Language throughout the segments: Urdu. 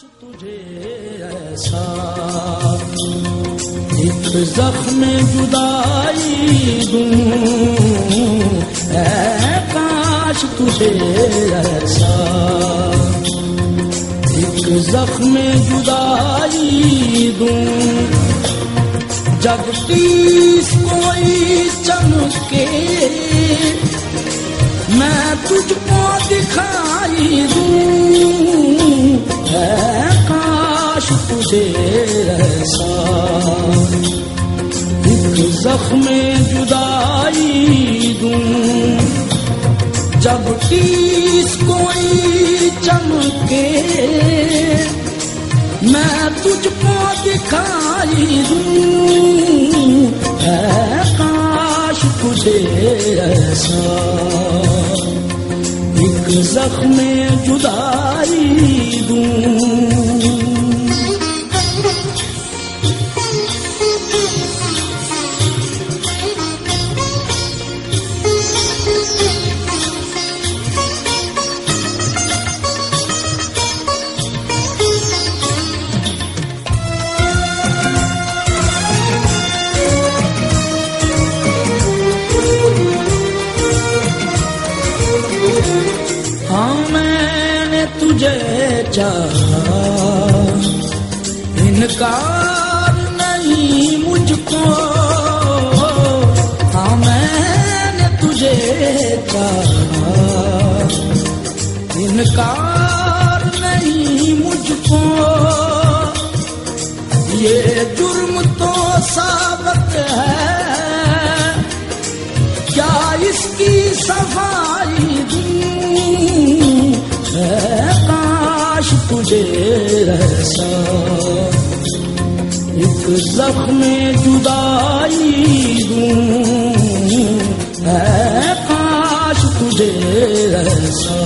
تجھے ایسا ایک زخم جدائی دوں۔ اے کاش تجھے ایسا ایک زخم جدائی دوں۔ جب تیس کوئی چمکے میں تجھ کو دکھائی دوں۔ ایک زخم جدائی دوں۔ جب تیس کوئی چمکے، میں تجھ کو دکھائی دوں۔ ہے کاش تجھے ایسا۔ ایک زخم جدائی دوں۔ چاہا انکار نہیں مجھ کو۔ ہاں میں نے تجھے چاہا انکار نہیں مجھ کو۔ یہ جرم تو ثابت ہے۔ کیا اس کی صفائی مجھے رہسا ایک زخم جدائی دوں ہے کاش تجھے رہسا۔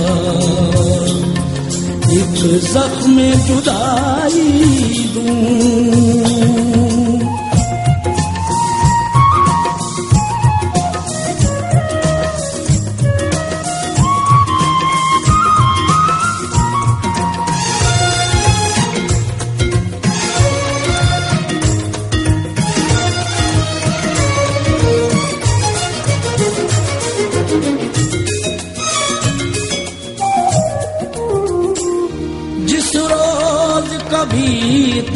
ایک زخم جدائی دوں۔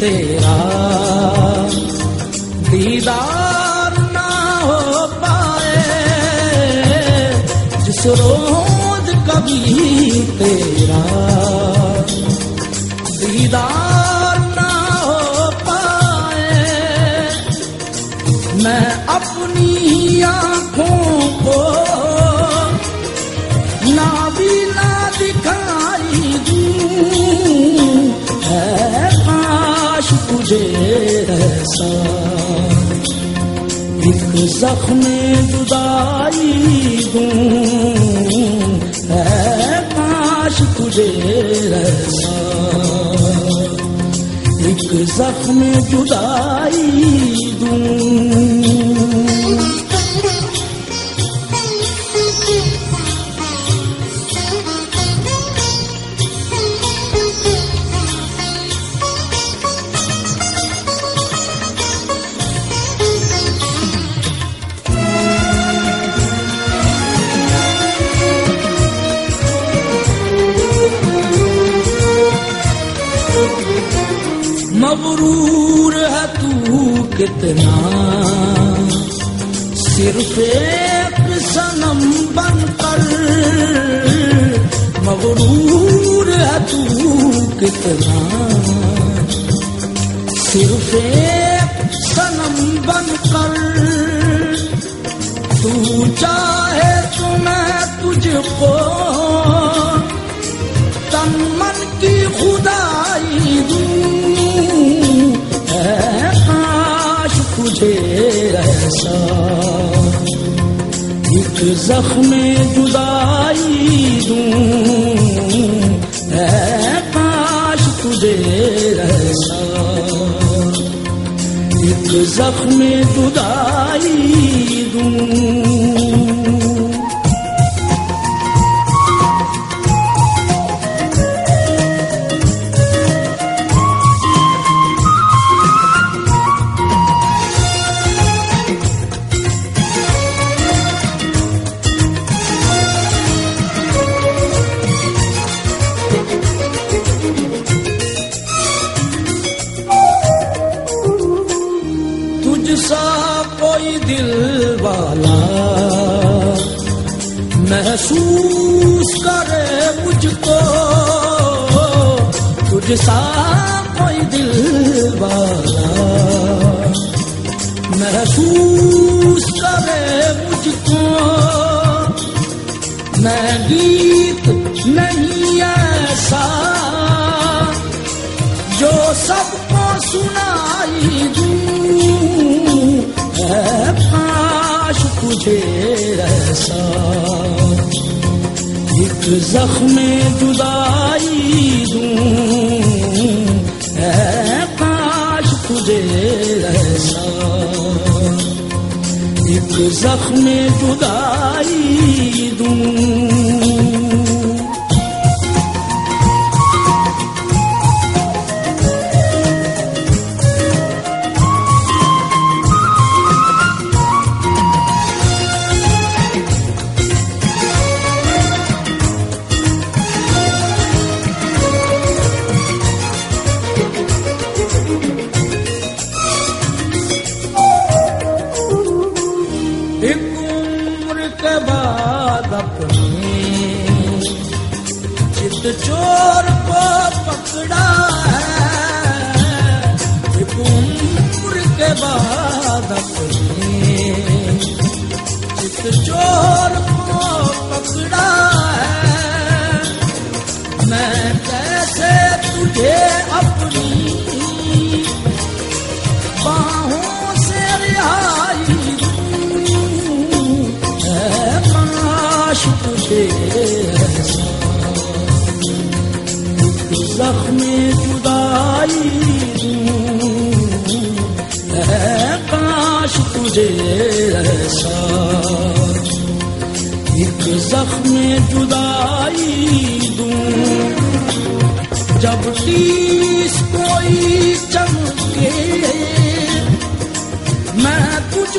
تیرا دیدار نہ ہو پائے، جس روز کبھی تیرا دیدار نہ ہو پائے، میں اپنی آنکھوں کو نابینا دکھائی مجھے ایسا۔ ایک زخم جدائی دوں۔ ہے کاش تجھے ایسا۔ ایک زخم جدائی کتنا صرف ایک سنم بن کر مغرور ہے تو کتنا صرف ایک سنم بن کر تو چاہے تو میں تجھ کو تیرا تجھے ایک زخم جدائی دوں ہے کاش تجھے ایسا ایک زخم جدائی دوں۔ دل والا محسوس کرے مجھ کو، تجھ سا کوئی دل والا محسوس کرے مجھ کو۔ میں گیت نہیں ایسا جو سب کو سن کاش تجھے ایک زخم جدائی دوں۔ اے کاش تجھے ایسا ایک زخم جدائی دوں۔ 这 جدائی ہے کاش تجھے ایسا۔ ایک زخم جدائی دوں۔ جب تیس کوئی چمکے، میں کچھ